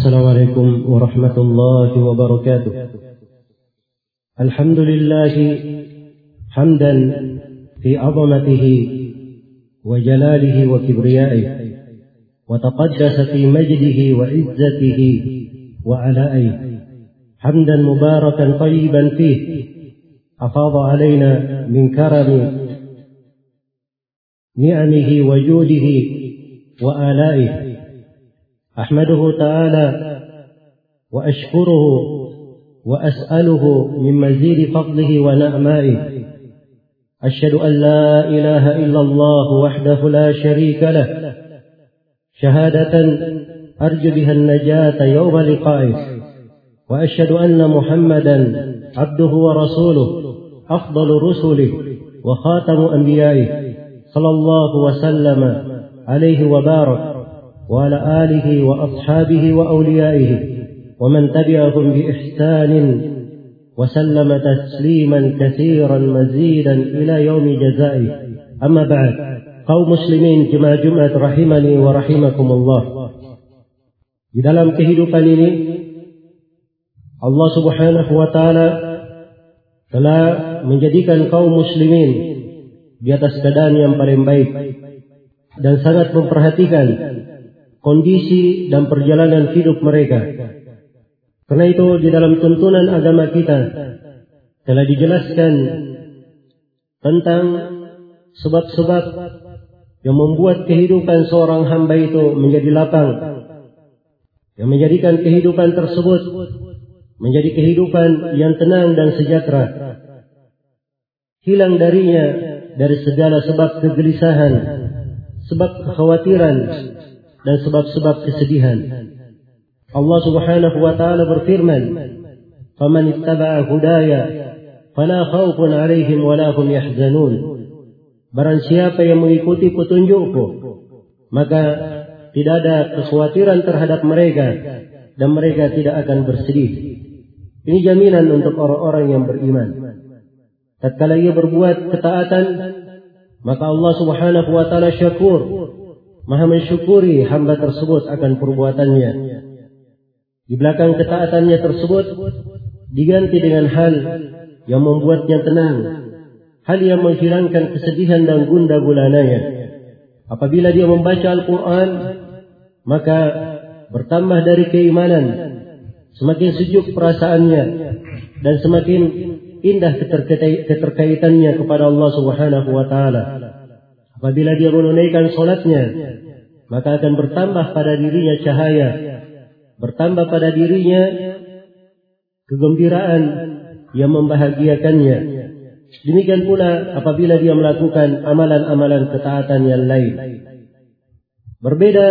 السلام عليكم ورحمة الله وبركاته. الحمد لله حمدا في عظمته وجلاله وكبريائه وتقدس في مجده وعزته وعلائه. حمدا مباركا طيبا فيه أفاض علينا من كرم نعمه وجوده وآلائه. أحمده تعالى وأشكره وأسأله من مزيد فضله ونعمائه. أشهد أن لا إله إلا الله وحده لا شريك له. شهادة أرجو بها النجاة يوم لقائه. وأشهد أن محمدا عبده ورسوله أفضل رسله وخاتم أنبيائه. صلى الله وسلم عليه وبارك. وعلى آله وأصحابه وأوليائه ومن تبعهم بإحسان وسلم تسليما كثيرا مزيدا إلى يوم جزائه. أما بعد قوم مسلمين كما جمعت رحمني ورحمكم الله. إذا لم kehidupan ini الله سبحانه وتعالى فلا من menjadikan قوم مسلمين di atas keadaan yang paling baik dan sangat memperhatikan kondisi dan perjalanan hidup mereka. Karena itu di dalam tuntunan agama kita telah dijelaskan tentang sebab-sebab yang membuat kehidupan seorang hamba itu menjadi lapang. Yang menjadikan kehidupan tersebut menjadi kehidupan yang tenang dan sejahtera. Hilang darinya dari segala sebab kegelisahan, sebab kekhawatiran, dan sebab-sebab kesedihan. Allah Subhanahu wa taala berfirman, "Faman ittaba'a hudaya fala khaufun 'alaihim wa la hum yahzanun." Barang siapa yang mengikuti petunjukku, maka tidak ada kekhawatiran terhadap mereka dan mereka tidak akan bersedih. Ini jaminan untuk orang-orang yang beriman. Tatkala ia berbuat ketaatan, maka Allah Subhanahu wa taala syakur maha mensyukuri hamba tersebut akan perbuatannya. Di belakang ketaatannya tersebut diganti dengan hal yang membuatnya tenang, hal yang menghilangkan kesedihan dan gunda gulananya. Apabila dia membaca Al-Quran, maka bertambah dari keimanan, semakin sejuk perasaannya dan semakin indah keterkaitannya kepada Allah Subhanahu wa taala. Apabila dia menunaikan solatnya, maka akan bertambah pada dirinya cahaya, bertambah pada dirinya kegembiraan yang membahagiakannya. Demikian pula apabila dia melakukan amalan-amalan ketaatan yang lain. Berbeda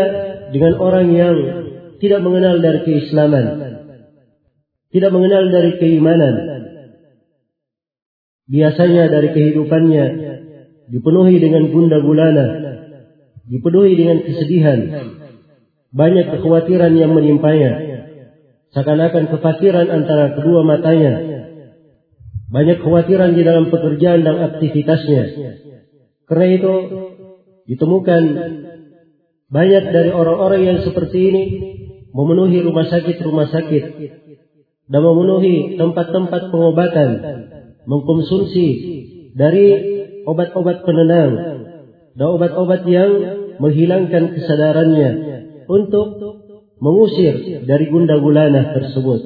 dengan orang yang tidak mengenal dari keislaman, tidak mengenal dari keimanan. Biasanya dari kehidupannya dipenuhi dengan gunda gulana, dipenuhi dengan kesedihan, banyak kekhawatiran yang menimpanya, seakan-akan kefakiran antara kedua matanya, banyak kekhawatiran di dalam pekerjaan dan aktivitasnya. Karena itu ditemukan banyak dari orang-orang yang seperti ini memenuhi rumah sakit-rumah sakit dan memenuhi tempat-tempat pengobatan, mengkonsumsi dari obat-obat penenang dan obat-obat yang menghilangkan kesadarannya untuk mengusir dari gunda gulana tersebut.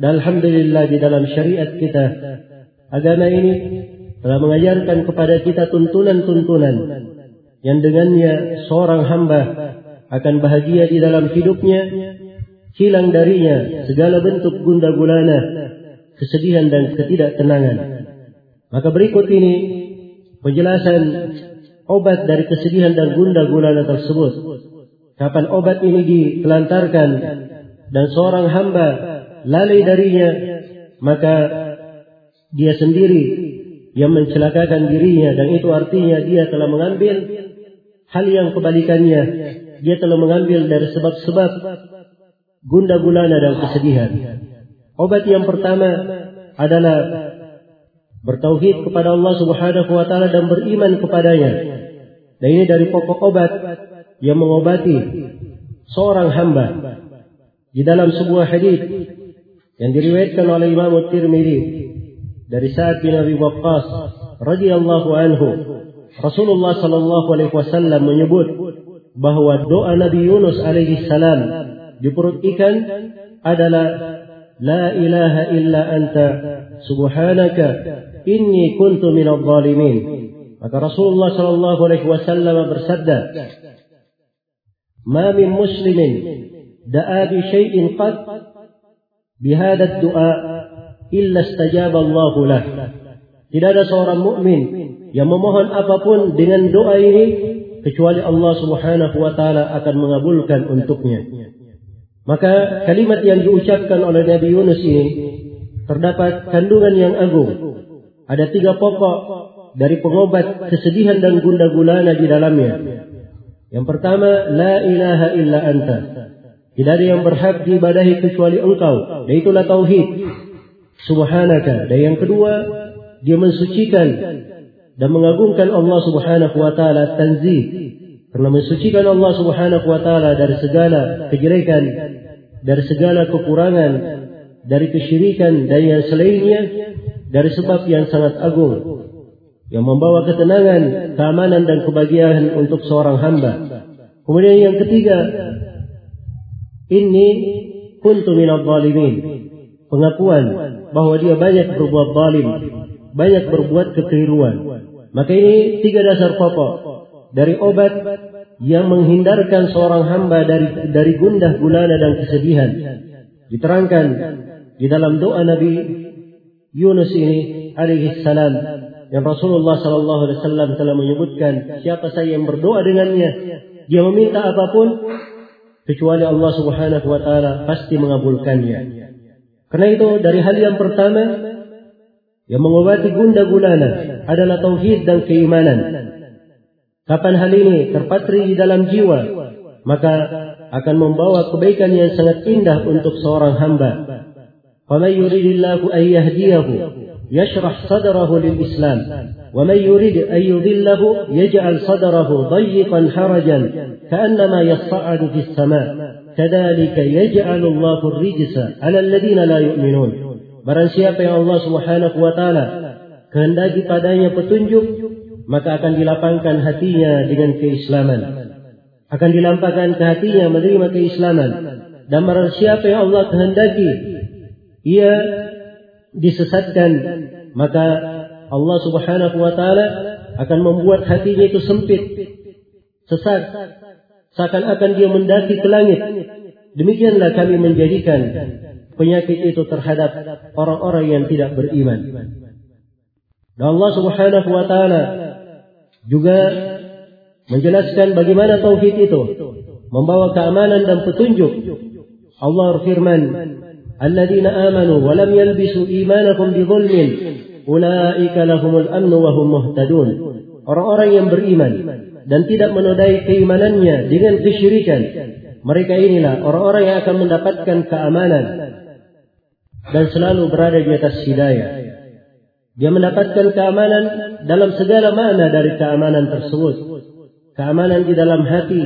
Dan Alhamdulillah di dalam syariat kita, agama ini telah mengajarkan kepada kita tuntunan-tuntunan yang dengannya seorang hamba akan bahagia di dalam hidupnya, hilang darinya segala bentuk gunda gulana, kesedihan dan ketidaktenangan. Maka berikut ini penjelasan obat dari kesedihan dan gunda gulana tersebut. Kapan obat ini ditelantarkan dan seorang hamba lalai darinya, maka dia sendiri yang mencelakakan dirinya dan itu artinya dia telah mengambil hal yang kebalikannya. Dia telah mengambil dari sebab-sebab gunda gulana dan kesedihan. Obat yang pertama adalah bertauhid kepada Allah Subhanahu wa taala dan beriman kepadanya. Dan ini dari pokok obat yang mengobati seorang hamba di dalam sebuah hadis yang diriwayatkan oleh Imam At-Tirmidzi dari Sa'ad bin Abi Waqqas radhiyallahu anhu Rasulullah sallallahu alaihi wasallam menyebut bahwa doa Nabi Yunus alaihi salam di perut ikan adalah la ilaha illa anta subhanaka inni kuntu minadh dhalimin maka Rasulullah sallallahu alaihi wasallam bersabda ma min muslimin da'a bi syai'in qad bihadha ad-du'a illa istajaba Allah lah. Tidak ada seorang mukmin yang memohon apapun dengan doa ini kecuali Allah Subhanahu wa taala akan mengabulkan untuknya. Maka kalimat yang diucapkan oleh Nabi Yunus ini terdapat kandungan yang agung. Ada tiga pokok dari pengobat kesedihan dan gundah gulana di dalamnya. Yang pertama, la ilaha illa anta. Tidak ada yang berhak diibadahi kecuali engkau. Dan itulah tauhid. Subhanaka. Dan yang kedua, dia mensucikan dan mengagungkan Allah Subhanahu wa taala tanzih. Karena mensucikan Allah Subhanahu wa taala dari segala kejelekan, dari segala kekurangan, dari kesyirikan dan yang selainnya dari sebab yang sangat agung yang membawa ketenangan, keamanan dan kebahagiaan untuk seorang hamba. Kemudian yang ketiga, Inni kuntu minal zalimin. Pengakuan bahawa dia banyak berbuat zalim. Banyak berbuat kekeliruan. Maka ini tiga dasar pokok. Dari obat yang menghindarkan seorang hamba dari dari gundah gulana dan kesedihan. Diterangkan di dalam doa Nabi Yunus ini alaihi salam yang Rasulullah sallallahu alaihi wasallam telah menyebutkan siapa saja yang berdoa dengannya dia meminta apapun kecuali Allah Subhanahu wa taala pasti mengabulkannya. Karena itu dari hal yang pertama yang mengobati gundah gulana adalah tauhid dan keimanan. Kapan hal ini terpatri di dalam jiwa, maka akan membawa kebaikan yang sangat indah untuk seorang hamba. Faman yuridillahu an yahdiyahu yashrah sadrahu lil Islam ومن يريد أن يذله يجعل صدره ضيقا حرجا كأنما يصعد في السماء كذلك يجعل الله الرجس على الذين لا يؤمنون Barang siapa yang Allah subhanahu wa ta'ala kehendaki padanya petunjuk, maka akan dilapangkan hatinya dengan keislaman. Akan dilampahkan ke hatinya menerima keislaman. Dan barang siapa yang Allah kehendaki, ia disesatkan, maka Allah Subhanahu wa taala akan membuat hatinya itu sempit, sesat, seakan-akan dia mendaki ke langit. Demikianlah kami menjadikan penyakit itu terhadap orang-orang yang tidak beriman. Dan Allah Subhanahu wa taala juga menjelaskan bagaimana tauhid itu membawa keamanan dan petunjuk. Allah berfirman, "Alladzina amanu wa lam yalbisu imanahum bi ulaika lahumul amnu wa hum muhtadun. Orang-orang yang beriman dan tidak menodai keimanannya dengan kesyirikan, mereka inilah orang-orang yang akan mendapatkan keamanan dan selalu berada di atas hidayah. Dia mendapatkan keamanan dalam segala makna dari keamanan tersebut. Keamanan di dalam hati,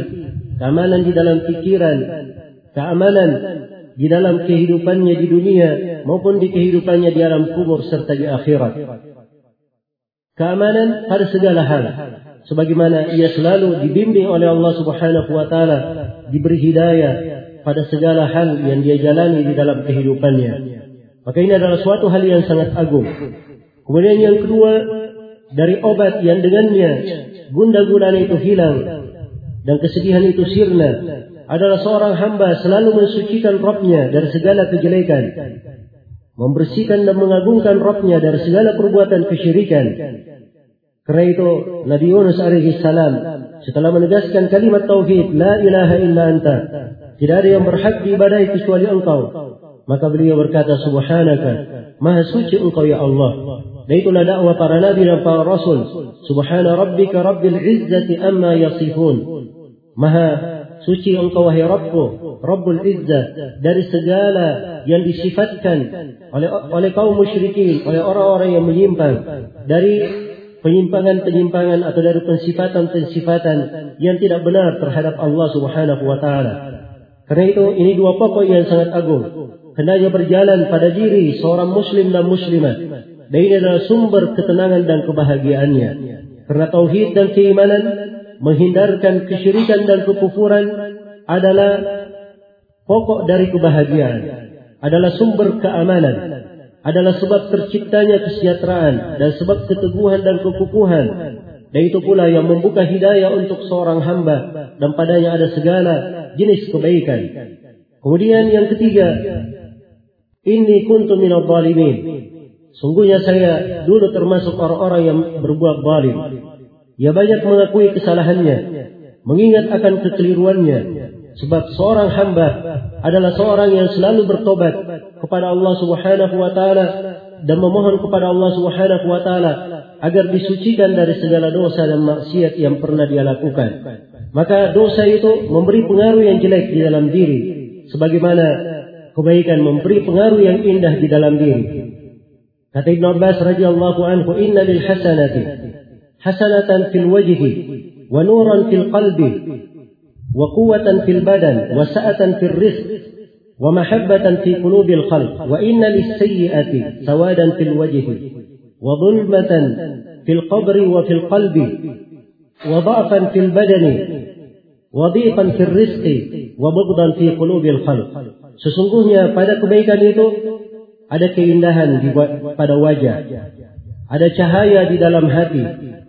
keamanan di dalam pikiran, keamanan di dalam kehidupannya di dunia maupun di kehidupannya di alam kubur serta di akhirat. Keamanan pada segala hal. Sebagaimana ia selalu dibimbing oleh Allah subhanahu wa ta'ala. Diberi hidayah pada segala hal yang dia jalani di dalam kehidupannya. Maka ini adalah suatu hal yang sangat agung. Kemudian yang kedua, dari obat yang dengannya gunda gulana itu hilang. Dan kesedihan itu sirna. Adalah seorang hamba selalu mensucikan Rabbnya dari segala kejelekan. Membersihkan dan mengagungkan Rabbnya dari segala perbuatan kesyirikan. Kerana itu Nabi Yunus alaihi salam setelah menegaskan kalimat tauhid la ilaha illa anta. Tidak ada yang berhak diibadahi kecuali engkau. Maka beliau berkata subhanaka maha suci engkau ya Allah dan itulah dakwah para nabi dan para rasul subhana rabbika rabbil izzati amma yasifun maha suci engkau wahai Rabbku, Rabbul Izzah dari segala yang disifatkan oleh oleh kaum musyrikin, oleh orang-orang yang menyimpang dari penyimpangan-penyimpangan atau dari pensifatan-pensifatan yang tidak benar terhadap Allah Subhanahu wa taala. Karena itu ini dua pokok yang sangat agung. Hendaknya berjalan pada diri seorang muslim dan muslimah. Dan ini adalah sumber ketenangan dan kebahagiaannya. Karena tauhid dan keimanan menghindarkan kesyirikan dan kekufuran adalah pokok dari kebahagiaan. Adalah sumber keamanan. Adalah sebab terciptanya kesejahteraan dan sebab keteguhan dan kekukuhan. Dan itu pula yang membuka hidayah untuk seorang hamba dan padanya ada segala jenis kebaikan. Kemudian yang ketiga, ini kuntu minal zalimin. Sungguhnya saya dulu termasuk orang-orang yang berbuat zalim. Ia banyak mengakui kesalahannya, mengingat akan kekeliruannya. Sebab seorang hamba adalah seorang yang selalu bertobat kepada Allah Subhanahu wa taala dan memohon kepada Allah Subhanahu wa taala agar disucikan dari segala dosa dan maksiat yang pernah dia lakukan. Maka dosa itu memberi pengaruh yang jelek di dalam diri sebagaimana kebaikan memberi pengaruh yang indah di dalam diri. Kata Ibn Abbas radhiyallahu anhu, "Inna lil hasanati hasanatan fil wajhi wa nuran fil qalbi wa quwwatan fil badan wa sa'atan fil rizq wa mahabbatan fi qulubil khalq wa inna lis sayyi'ati sawadan fil wajhi wa dhulmatan fil qabri wa fil qalbi wa dha'fan fil badani wadiqan fil rizqi wa bughdan fi qulubil khalq. Sesungguhnya pada kebaikan itu ada keindahan di pada wajah. Ada cahaya di dalam hati,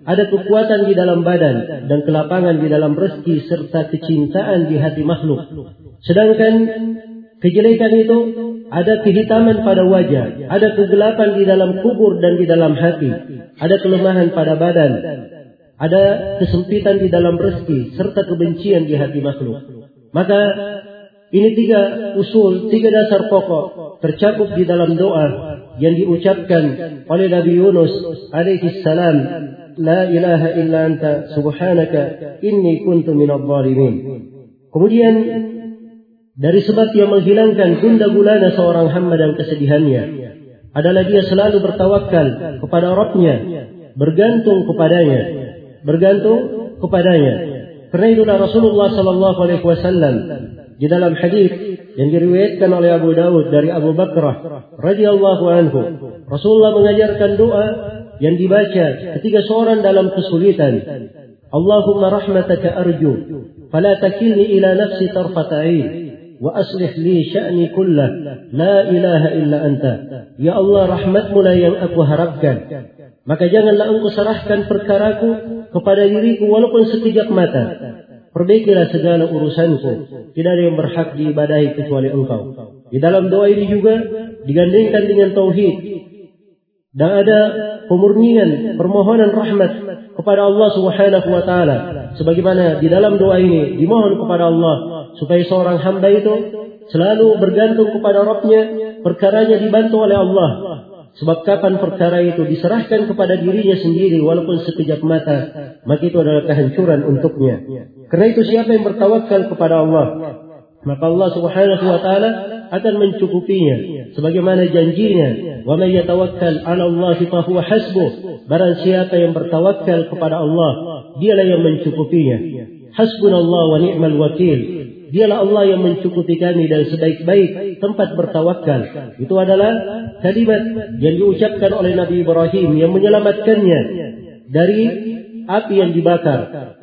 ada kekuatan di dalam badan dan kelapangan di dalam rezeki serta kecintaan di hati makhluk. Sedangkan kejelekan itu ada kehitaman pada wajah, ada kegelapan di dalam kubur dan di dalam hati, ada kelemahan pada badan, ada kesempitan di dalam rezeki serta kebencian di hati makhluk. Maka ini tiga usul, tiga dasar pokok tercakup di dalam doa yang diucapkan oleh Nabi Yunus alaihi salam, La ilaha illa anta subhanaka inni kuntu minadh dhalimin. Kemudian dari sebab yang menghilangkan gunda gulana seorang hamba dan kesedihannya adalah dia selalu bertawakal kepada Rabbnya, bergantung kepadanya bergantung kepadanya. Karena itulah Rasulullah sallallahu alaihi wasallam di dalam hadis yang diriwayatkan oleh Abu Dawud dari Abu Bakrah radhiyallahu anhu. Rasulullah mengajarkan doa yang dibaca ketika seorang dalam kesulitan. Allahumma rahmataka arju fala takilni ila nafsi tarfata'in wa aslih li sya'ni kullah la ilaha illa anta. Ya Allah rahmatmu lah yang aku harapkan. Maka janganlah engkau serahkan perkaraku kepada diriku walaupun sekejap mata. Perbaikilah segala urusanku. Tidak ada yang berhak diibadahi kecuali engkau. Di dalam doa ini juga digandingkan dengan tauhid. Dan ada pemurnian, permohonan rahmat kepada Allah Subhanahu wa taala. Sebagaimana di dalam doa ini dimohon kepada Allah supaya seorang hamba itu selalu bergantung kepada Rabbnya, perkaranya dibantu oleh Allah Sebab kapan perkara itu diserahkan kepada dirinya sendiri walaupun sekejap mata, maka itu adalah kehancuran untuknya. Kerana itu siapa yang bertawakal kepada Allah, maka Allah Subhanahu wa taala akan mencukupinya sebagaimana janjinya, "Wa may yatawakkal 'ala Allah fa huwa hasbuh." Barang siapa yang bertawakal kepada Allah, dialah yang mencukupinya. Hasbunallahu wa ni'mal wakil. Dialah Allah yang mencukupi kami dan sebaik-baik tempat bertawakal. Itu adalah kalimat yang diucapkan oleh Nabi Ibrahim yang menyelamatkannya dari api yang dibakar.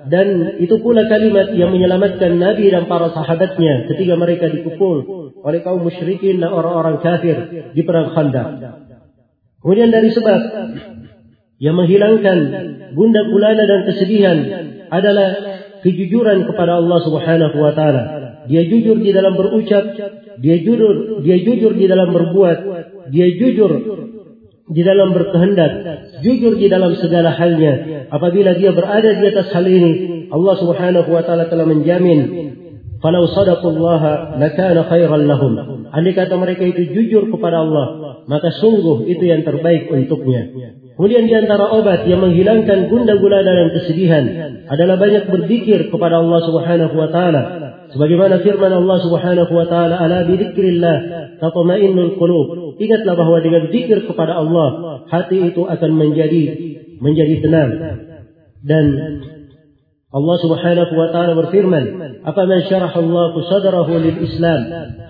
Dan itu pula kalimat yang menyelamatkan Nabi dan para sahabatnya ketika mereka dipukul oleh kaum musyrikin dan orang-orang kafir di perang khandak. Kemudian dari sebab yang menghilangkan bunda gulana dan kesedihan adalah kejujuran kepada Allah Subhanahu wa taala dia jujur di dalam berucap, dia jujur, dia jujur di dalam berbuat, dia jujur di dalam berkehendak, jujur di dalam segala halnya. Apabila dia berada di atas hal ini, Allah Subhanahu wa taala telah menjamin Kalau sadaqullaha lakana khairan lahum. Andai kata mereka itu jujur kepada Allah, maka sungguh itu yang terbaik untuknya. Kemudian di antara obat yang menghilangkan gunda gulana dan kesedihan adalah banyak berzikir kepada Allah Subhanahu wa taala. Sebagaimana firman Allah Subhanahu wa taala ala bi dzikrillah tatma'innul qulub. Ingatlah bahwa dengan zikir kepada Allah hati itu akan menjadi menjadi tenang. Dan Allah Subhanahu wa taala berfirman, "Apa man syaraha Allah sadrahu lil Islam,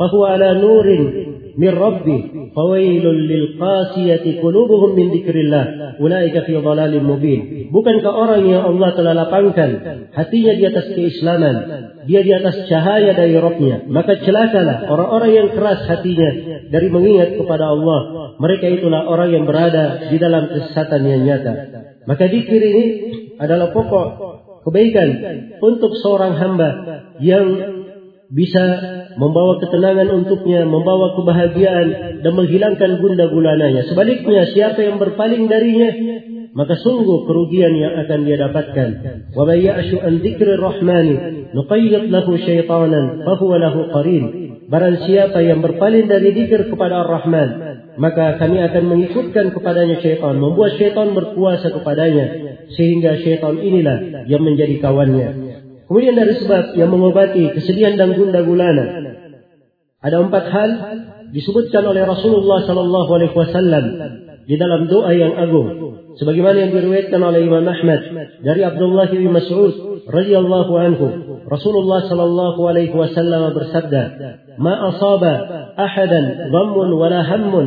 fa huwa ala nurin min rabbi, fawailul lil qasiyati qulubuhum min dzikrillah, ulaika fi dhalalin mubin." Bukankah orang yang Allah telah lapangkan hatinya di atas keislaman, dia di atas cahaya dari Rabbnya, maka celakalah orang-orang yang keras hatinya dari mengingat kepada Allah. Mereka itulah orang yang berada di dalam kesesatan yang nyata. Maka dikir ini adalah pokok kebaikan untuk seorang hamba yang bisa membawa ketenangan untuknya, membawa kebahagiaan dan menghilangkan gunda gulananya. Sebaliknya, siapa yang berpaling darinya, maka sungguh kerugian yang akan dia dapatkan. Wa may ya'shu an dzikrir rahmani nuqayyid lahu syaitanan fa huwa lahu qarin. Barang siapa yang berpaling dari zikir kepada Ar-Rahman, maka kami akan mengikutkan kepadanya syaitan, membuat syaitan berkuasa kepadanya sehingga syaitan inilah yang menjadi kawannya. Kemudian dari sebab yang mengobati kesedihan dan gundah gulana. Ada empat hal disebutkan oleh Rasulullah sallallahu alaihi wasallam di dalam doa yang agung. Sebagaimana yang diriwayatkan oleh Imam Ahmad dari Abdullah bin Mas'ud radhiyallahu anhu, Rasulullah sallallahu alaihi wasallam bersabda, "Ma asaba ahadan ghammun wala hammun."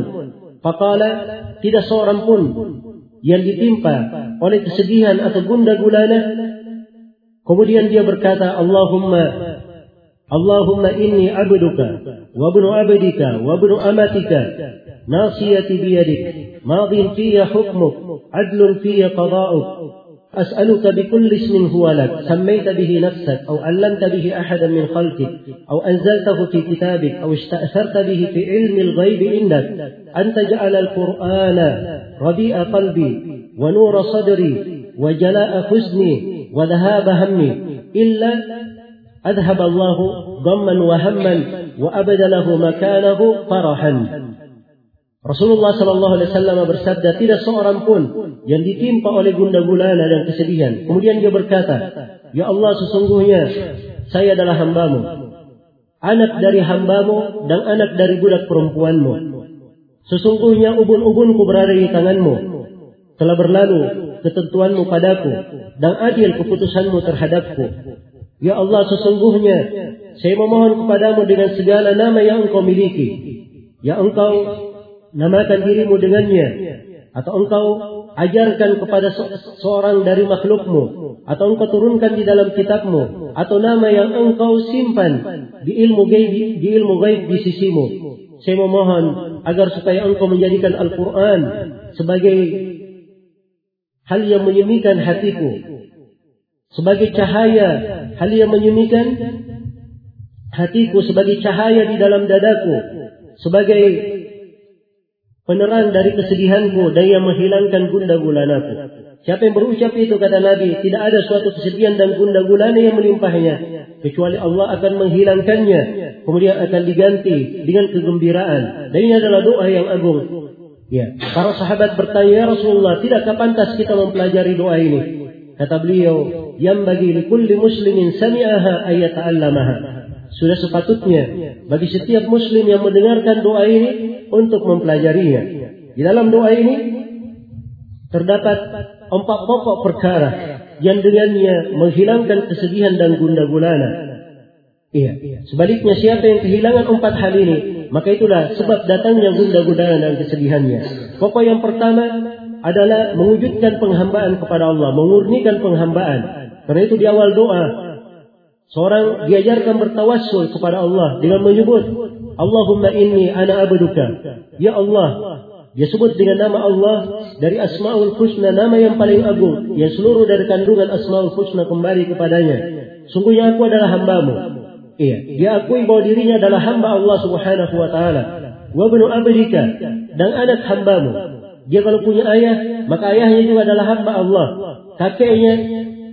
Faqala, tidak seorang pun yang ditimpa oleh kesedihan atau gundah gulana kemudian dia berkata Allahumma Allahumma inni abduka wa ibnu abdika wa ibnu amatika nasiyati biyadik madin fiya hukmuk adlun fiya qada'uk أسألك بكل اسم هو لك سميت به نفسك أو علمت به أحدا من خلقك أو أنزلته في كتابك أو استأثرت به في علم الغيب إنك أن تجعل القرآن ربيع قلبي ونور صدري وجلاء حزني وذهاب همي إلا أذهب الله ضما وهما وأبدله مكانه فرحا Rasulullah sallallahu alaihi wasallam bersabda tidak seorang pun yang ditimpa oleh gundah gulana dan kesedihan kemudian dia berkata ya Allah sesungguhnya saya adalah hambamu anak dari hambamu dan anak dari budak perempuanmu Sesungguhnya ubun-ubunku berada di tanganmu. Telah berlalu ketentuanmu padaku. Dan adil keputusanmu terhadapku. Ya Allah sesungguhnya saya memohon kepadamu dengan segala nama yang engkau miliki. Yang engkau namakan dirimu dengannya. Atau engkau ajarkan kepada seorang dari makhlukmu. Atau engkau turunkan di dalam kitabmu. Atau nama yang engkau simpan di ilmu gaib di ilmu gaib di sisimu. Saya memohon agar supaya engkau menjadikan Al-Quran sebagai hal yang menyemikan hatiku. Sebagai cahaya, hal yang menyemikan hatiku sebagai cahaya di dalam dadaku. Sebagai penerang dari kesedihanku dan yang menghilangkan gundah gulanaku. Siapa yang berucap itu kata Nabi, tidak ada suatu kesedihan dan gundah gulana yang melimpahnya kecuali Allah akan menghilangkannya kemudian akan diganti dengan kegembiraan dan ini adalah doa yang agung ya para sahabat bertanya ya Rasulullah tidakkah pantas kita mempelajari doa ini kata beliau yang bagi kulli muslimin sami'aha ayat ta'allamaha sudah sepatutnya bagi setiap muslim yang mendengarkan doa ini untuk mempelajarinya di dalam doa ini terdapat empat pokok perkara yang dengannya menghilangkan kesedihan dan gundah gulana. Iya. Sebaliknya siapa yang kehilangan empat hal ini, maka itulah sebab datangnya gundah gulana dan kesedihannya. Pokok yang pertama adalah mewujudkan penghambaan kepada Allah, mengurnikan penghambaan. Karena itu di awal doa, seorang diajarkan bertawassul kepada Allah dengan menyebut, Allahumma inni ana abduka. Ya Allah, dia sebut dengan nama Allah dari Asmaul Husna, nama yang paling agung. Yang seluruh dari kandungan Asmaul Husna kembali kepadanya. Sungguhnya aku adalah hambamu. Iya. Dia akui bahwa dirinya adalah hamba Allah subhanahu wa ta'ala. Wa benu abdika. Dan anak hambamu. Dia kalau punya ayah, maka ayahnya juga adalah hamba Allah. Kakeknya,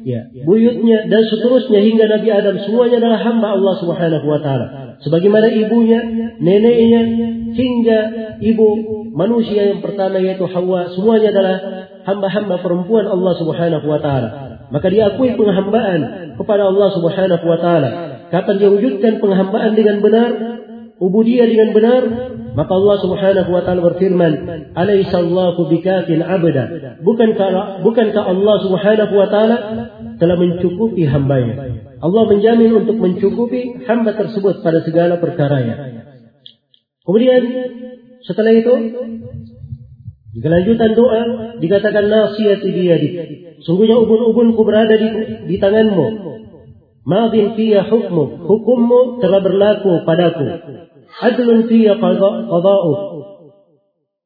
ya, buyutnya, dan seterusnya hingga Nabi Adam. Semuanya adalah hamba Allah subhanahu wa ta'ala. Sebagaimana ibunya, neneknya, hingga ibu manusia yang pertama yaitu Hawa semuanya adalah hamba-hamba perempuan Allah Subhanahu wa taala. Maka diakui penghambaan kepada Allah Subhanahu wa taala. Kapan dia wujudkan penghambaan dengan benar, ubudiyah dengan benar, maka Allah Subhanahu wa taala berfirman, "Alaysa Allahu bikafin 'abda?" Bukankah bukankah Allah Subhanahu wa taala telah mencukupi hambanya. Allah menjamin untuk mencukupi hamba tersebut pada segala perkaranya. Kemudian setelah itu di kelanjutan doa dikatakan nasiyati biyadik. Sungguhnya ubun-ubunku berada di, di tanganmu. Madin fiya hukmu. Hukummu telah berlaku padaku. Adlun fiya qada'u.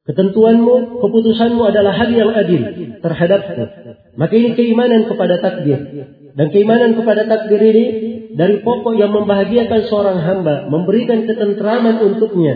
Ketentuanmu, keputusanmu adalah hal yang adil terhadapku. Maka ini keimanan kepada takdir. Dan keimanan kepada takdir ini dari pokok yang membahagiakan seorang hamba, memberikan ketentraman untuknya.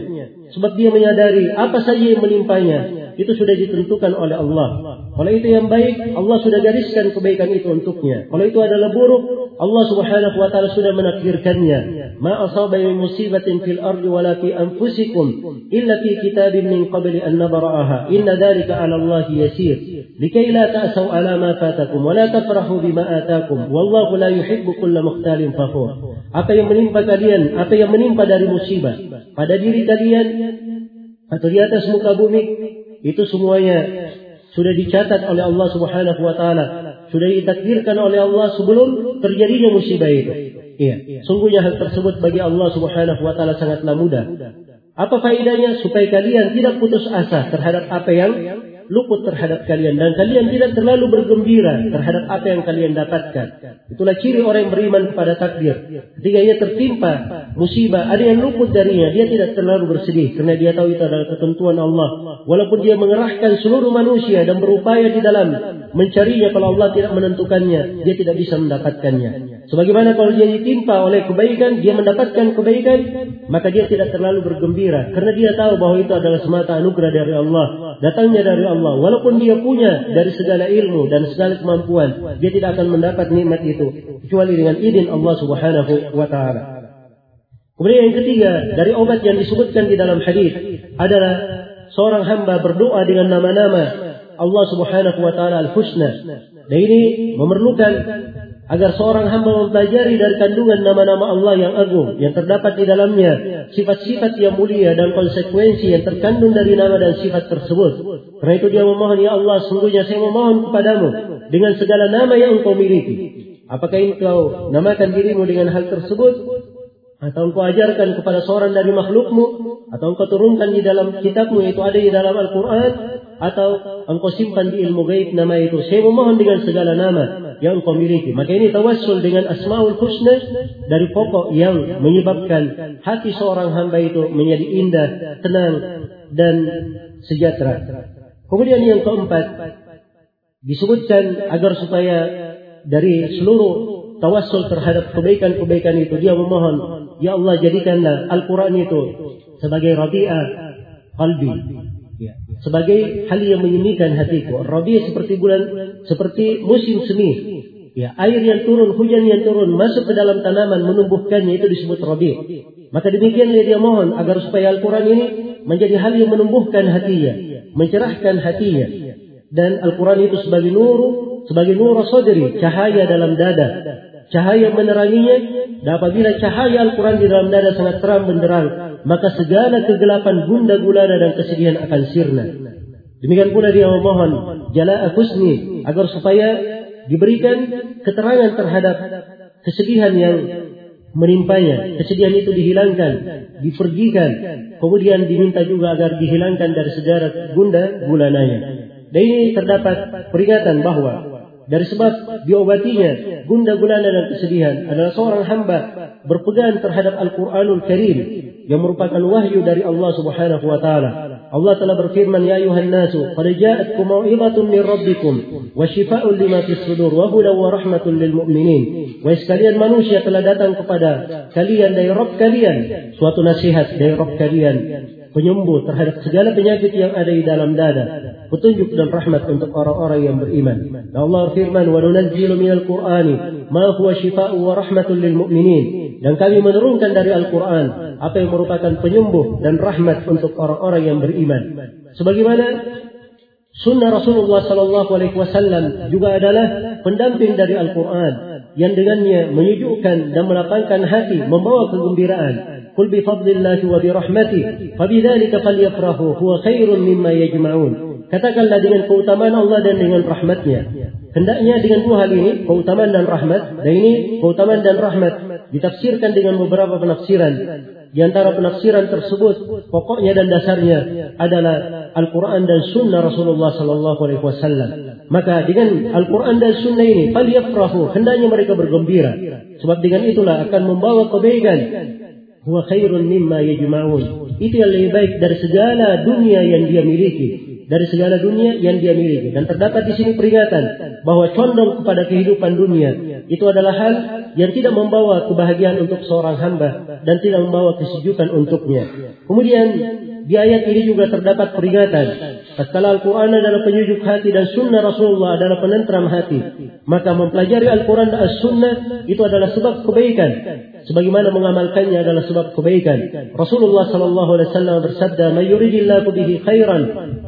Sebab dia menyadari apa saja yang menimpanya, itu sudah ditentukan oleh Allah. Kalau itu yang baik, Allah sudah gariskan kebaikan itu untuknya. Kalau itu adalah buruk, Allah Subhanahu wa taala sudah menakdirkannya. Ma asaba min musibatin fil ardi wala fi anfusikum illa fi kitabin min qabli an nabra'aha. Inna dhalika 'ala Allah yasir. Likai la ta'sau 'ala ma fatakum wa la tafrahu bima atakum. Wallahu la yuhibbu kulla mukhtalin fakhur. Apa yang menimpa kalian, apa yang menimpa dari musibah pada diri kalian atau di atas muka bumi itu semuanya sudah dicatat oleh Allah Subhanahu wa taala, sudah ditakdirkan oleh Allah sebelum terjadinya musibah itu. Iya, sungguhnya hal tersebut bagi Allah Subhanahu wa taala sangatlah mudah. Apa faedahnya supaya kalian tidak putus asa terhadap apa yang luput terhadap kalian dan kalian tidak terlalu bergembira terhadap apa yang kalian dapatkan. Itulah ciri orang yang beriman kepada takdir. Ketika ia tertimpa musibah, ada yang luput darinya, dia tidak terlalu bersedih karena dia tahu itu adalah ketentuan Allah. Walaupun dia mengerahkan seluruh manusia dan berupaya di dalam mencarinya kalau Allah tidak menentukannya, dia tidak bisa mendapatkannya. Sebagaimana kalau dia ditimpa oleh kebaikan, dia mendapatkan kebaikan, maka dia tidak terlalu bergembira karena dia tahu bahwa itu adalah semata anugerah dari Allah, datangnya dari Allah. Walaupun dia punya dari segala ilmu dan segala kemampuan, dia tidak akan mendapat nikmat itu kecuali dengan izin Allah Subhanahu wa taala. Kemudian yang ketiga, dari obat yang disebutkan di dalam hadis adalah seorang hamba berdoa dengan nama-nama Allah Subhanahu wa taala Al-Husna. Dan ini memerlukan agar seorang hamba mempelajari dari kandungan nama-nama Allah yang agung yang terdapat di dalamnya sifat-sifat yang mulia dan konsekuensi yang terkandung dari nama dan sifat tersebut. Karena itu dia memohon ya Allah sungguhnya saya memohon kepadamu dengan segala nama yang engkau miliki. Apakah engkau namakan dirimu dengan hal tersebut atau engkau ajarkan kepada seorang dari makhlukmu atau engkau turunkan di dalam kitabmu itu ada di dalam Al-Quran atau engkau simpan di ilmu gaib nama itu. Saya memohon dengan segala nama yang kau miliki. Maka ini tawassul dengan asmaul husna dari pokok yang menyebabkan hati seorang hamba itu menjadi indah, tenang dan sejahtera. Kemudian yang keempat disebutkan agar supaya dari seluruh tawassul terhadap kebaikan-kebaikan itu dia memohon, ya Allah jadikanlah Al-Quran itu sebagai rabi'ah qalbi, Ya. Sebagai hal yang menyemikan hatiku. Rabi seperti bulan, seperti musim semi. Ya, air yang turun, hujan yang turun, masuk ke dalam tanaman, menumbuhkannya, itu disebut Rabi. Maka demikian dia mohon agar supaya Al-Quran ini menjadi hal yang menumbuhkan hatinya, mencerahkan hatinya. Dan Al-Quran itu sebagai nur, sebagai nur sadri, cahaya dalam dada. Cahaya meneranginya, dan apabila cahaya Al-Quran di dalam dada sangat terang benderang, maka segala kegelapan gunda gulana dan kesedihan akan sirna. Demikian pula dia memohon jala husni agar supaya diberikan keterangan terhadap kesedihan yang menimpanya. Kesedihan itu dihilangkan, dipergikan, kemudian diminta juga agar dihilangkan dari segala gunda gulananya. Dan ini terdapat peringatan bahawa dari sebab diobatinya gunda gulana dan kesedihan adalah seorang hamba berpegang terhadap Al-Quranul Karim yang merupakan wahyu dari Allah Subhanahu wa taala. Allah telah berfirman ya ayuhan nasu qad ja'atkum mau'izatun min rabbikum wa shifaa'un lima fis sudur wa hudan wa rahmatun lil mu'minin. Wa sekalian manusia telah datang kepada kalian dari Rabb kalian suatu nasihat dari Rabb kalian penyembuh terhadap segala penyakit yang ada di dalam dada petunjuk dan rahmat untuk orang-orang yang beriman dan Allah firman wa nunazzilu minal qur'ani ma huwa shifaa'u wa rahmatun lil mu'minin dan kami menurunkan dari Al-Quran apa yang merupakan penyembuh dan rahmat untuk orang-orang yang beriman sebagaimana sunnah Rasulullah sallallahu alaihi wasallam juga adalah pendamping dari Al-Quran yang dengannya menyejukkan dan melapangkan hati membawa kegembiraan قل بفضل الله وبرحمته فبذلك فليفرحوا هو خير مما يجمعون katakanlah dengan keutamaan Allah dan dengan rahmatnya Hendaknya dengan dua hal ini, keutamaan dan rahmat, dan ini keutamaan dan rahmat ditafsirkan dengan beberapa penafsiran. Di antara penafsiran tersebut, pokoknya dan dasarnya adalah Al-Quran dan Sunnah Rasulullah Sallallahu Alaihi Wasallam. Maka dengan Al-Quran dan Sunnah ini, faliyafrahu, hendaknya mereka bergembira. Sebab dengan itulah akan membawa kebaikan. Huwa khairun mimma yajma'un. Itu yang lebih baik dari segala dunia yang dia miliki dari segala dunia yang dia miliki. Dan terdapat di sini peringatan bahwa condong kepada kehidupan dunia itu adalah hal yang tidak membawa kebahagiaan untuk seorang hamba dan tidak membawa kesejukan untuknya. Kemudian di ayat ini juga terdapat peringatan. Tatkala Al-Quran adalah penyujuk hati dan sunnah Rasulullah adalah penentram hati. Maka mempelajari Al-Quran dan As-Sunnah itu adalah sebab kebaikan sebagaimana mengamalkannya adalah sebab kebaikan. Rasulullah sallallahu alaihi wasallam bersabda, "May yuridillahu bihi khairan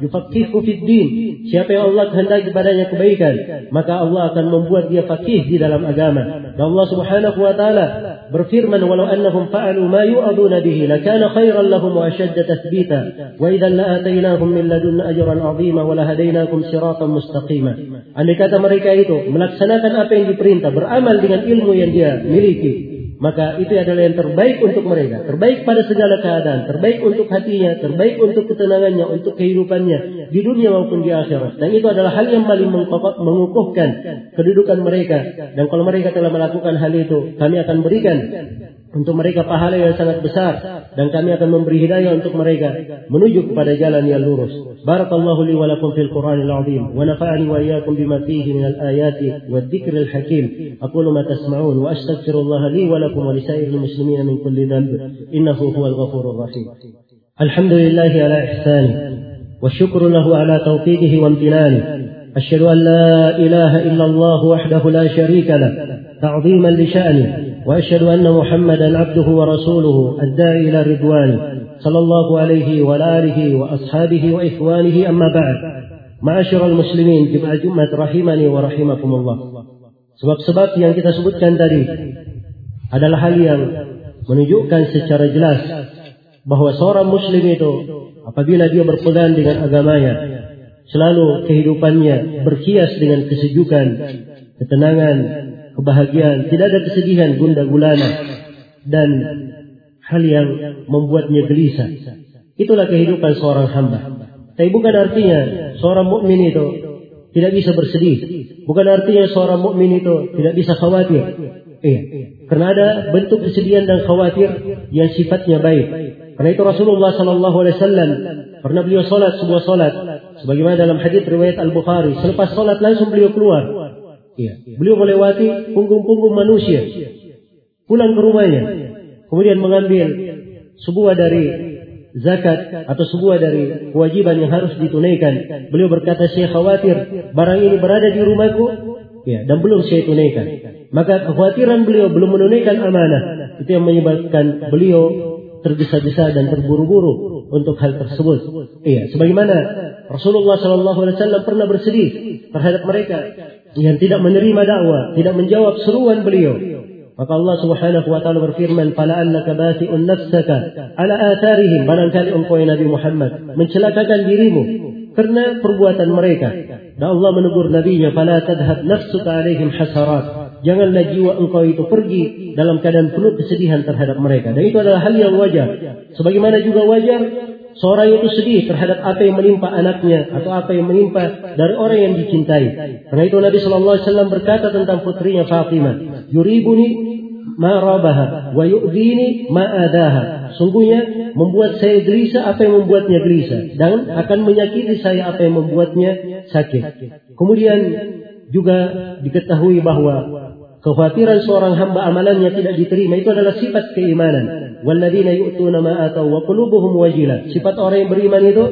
yufaqihu fid din." Siapa yang Allah kehendaki padanya kebaikan, maka Allah akan membuat dia faqih di dalam agama. Dan Allah Subhanahu wa taala berfirman, "Walau annahum fa'alu ma yu'aduna bihi, lakana khairan lahum wa ashadda tathbita, wa idzan la'atainahum min ladunna ajran 'azima wa lahadainakum siratan mustaqima." Andai kata mereka itu melaksanakan apa yang diperintah, beramal dengan ilmu yang dia miliki, maka itu adalah yang terbaik untuk mereka. Terbaik pada segala keadaan. Terbaik untuk hatinya. Terbaik untuk ketenangannya. Untuk kehidupannya. Di dunia maupun di akhirat. Dan itu adalah hal yang paling mengukuhkan kedudukan mereka. Dan kalau mereka telah melakukan hal itu. Kami akan berikan untuk mereka pahala yang sangat besar dan kami akan memberi hidayah untuk mereka menuju kepada jalan yang lurus. Barakallahu li wa lakum fil Qur'anil azim wa nafa'ani wa iyyakum bima fihi min al-ayati wadh-dhikril hakim. Aqulu ma tasma'un wa astaghfirullah li wa lakum wa li sa'iril muslimin min kulli dhanb innahu huwal ghafurur rahim. Alhamdulillah ala ihsani wa syukru lahu ala tawfiqihi wa amtinani. أشهد أن لا إله إلا الله وحده لا شريك له تعظيما لشأنه واشهد ان محمدا عبده ورسوله الداعي الى رضوانه صلى الله عليه وعلى اله واصحابه واخوانه اما بعد معاشر المسلمين جمع جمعة رحمني ورحمكم الله sebab-sebab yang kita sebutkan tadi adalah hal yang menunjukkan secara jelas bahawa seorang muslim itu apabila dia berpegang dengan agamanya selalu kehidupannya berkias dengan kesejukan ketenangan kebahagiaan, tidak ada kesedihan gunda gulana dan hal yang membuatnya gelisah. Itulah kehidupan seorang hamba. Tapi bukan artinya seorang mukmin itu tidak bisa bersedih. Bukan artinya seorang mukmin itu tidak bisa khawatir. Iya. Karena ada bentuk kesedihan dan khawatir yang sifatnya baik. Karena itu Rasulullah sallallahu alaihi wasallam pernah beliau salat sebuah salat sebagaimana dalam hadis riwayat Al-Bukhari, selepas salat langsung beliau keluar Ya. Beliau melewati punggung-punggung manusia. Pulang ke rumahnya. Kemudian mengambil sebuah dari zakat atau sebuah dari kewajiban yang harus ditunaikan. Beliau berkata, saya khawatir barang ini berada di rumahku ya, dan belum saya tunaikan. Maka kekhawatiran beliau belum menunaikan amanah. Itu yang menyebabkan beliau tergesa-gesa dan terburu-buru untuk hal tersebut. Iya, sebagaimana Rasulullah SAW pernah bersedih terhadap mereka yang tidak menerima dakwah, tidak menjawab seruan beliau. Maka Allah Subhanahu wa taala berfirman, "Fala annaka bati'un nafsaka ala atharihim." Barangkali engkau Nabi Muhammad mencelakakan dirimu karena perbuatan mereka. Dan Allah menegur nabinya, "Fala tadhhab nafsuka alaihim hasarat." Janganlah jiwa engkau itu pergi dalam keadaan penuh kesedihan terhadap mereka. Dan itu adalah hal yang wajar. Sebagaimana juga wajar seorang itu sedih terhadap apa yang menimpa anaknya atau apa yang menimpa dari orang yang dicintai. Karena itu Nabi Shallallahu Alaihi Wasallam berkata tentang putrinya Fatimah, yuribuni ma rabaha wa yu'dini ma adaha. Sungguhnya membuat saya gelisah apa yang membuatnya gelisah dan akan menyakiti saya apa yang membuatnya sakit. Kemudian juga diketahui bahwa Kekhawatiran seorang hamba amalannya tidak diterima itu adalah sifat keimanan. Walladzina yu'tuna ma atau wa qulubuhum. Sifat orang yang beriman itu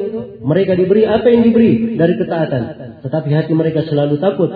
mereka diberi apa yang diberi dari ketaatan, tetapi hati mereka selalu takut.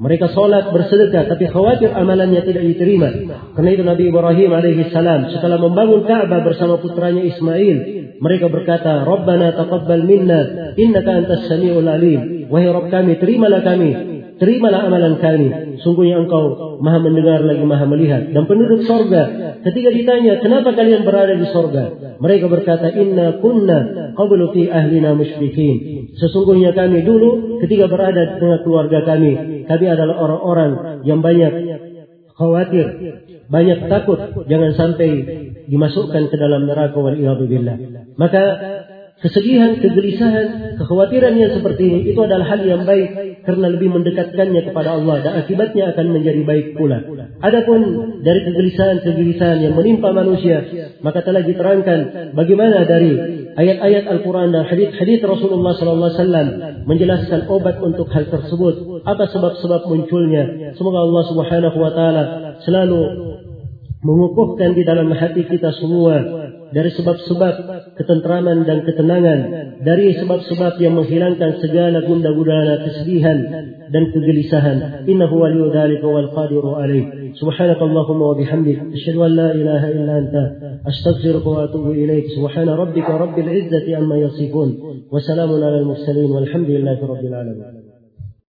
Mereka solat bersedekah tapi khawatir amalannya tidak diterima. Karena itu Nabi Ibrahim alaihi salam setelah membangun Ka'bah bersama putranya Ismail, mereka berkata, "Rabbana taqabbal minna innaka antas samiul alim." Wahai Rabb kami, terimalah kami terimalah amalan kami. Sungguhnya engkau maha mendengar lagi maha melihat. Dan penduduk sorga, ketika ditanya, kenapa kalian berada di sorga? Mereka berkata, inna kunna qablu fi ahlina musyrikin. Sesungguhnya kami dulu ketika berada dengan keluarga kami, kami adalah orang-orang yang banyak khawatir, banyak takut jangan sampai dimasukkan ke dalam neraka wal billah. Maka Kesedihan, kegelisahan, kekhawatiran yang seperti ini itu adalah hal yang baik karena lebih mendekatkannya kepada Allah dan akibatnya akan menjadi baik pula. Adapun dari kegelisahan-kegelisahan yang menimpa manusia, maka telah diterangkan bagaimana dari ayat-ayat Al-Quran dan hadis-hadis Rasulullah sallallahu wasallam menjelaskan obat untuk hal tersebut, apa sebab-sebab munculnya. Semoga Allah Subhanahu wa taala selalu mengukuhkan di dalam hati kita semua dari sebab-sebab ketentraman dan ketenangan dari sebab-sebab yang menghilangkan segala gunda gulana kesedihan dan kegelisahan. Innahu waliyyu dzalika wal qadiru alaih. Subhanakallahumma wa bihamdik. Asyhadu an la ilaha illa anta. Astaghfiruka wa atubu ilaik. Subhana rabbika rabbil izzati amma yasifun. Wa salamun alal mursalin. Walhamdulillahi rabbil alamin